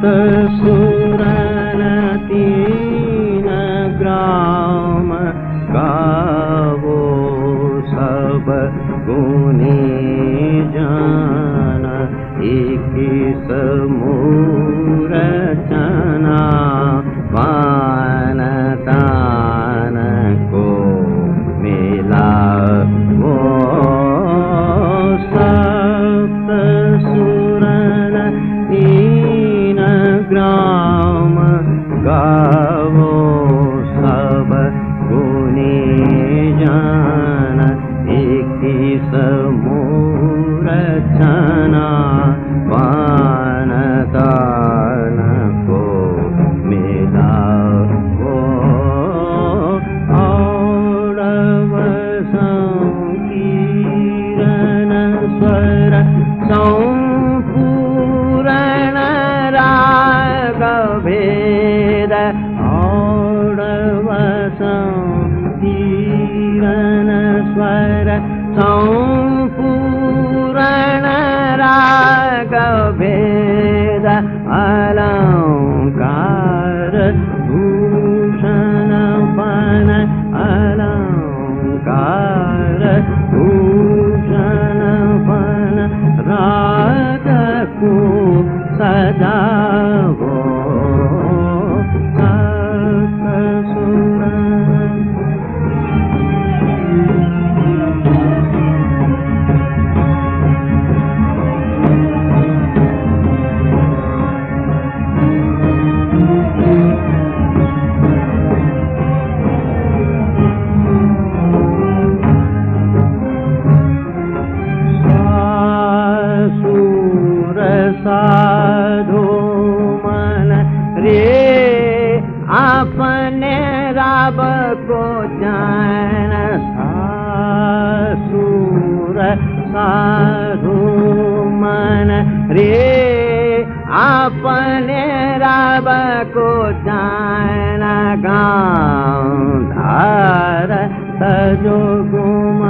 सुरनतीनग्राम गावो सब गुणे जान एक समूह ah. साधु मन रे अपने रब को जान सूर साधु मन रे अपने रब को जान गाँव धार तजो गुमान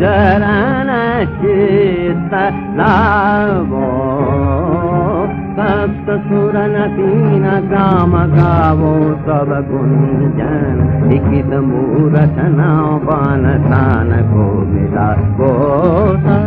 चरण चित्त लाभो सप्त सुरन तीन काम गावो सब गुंजन लिखित मूरचना पान तान को मिला को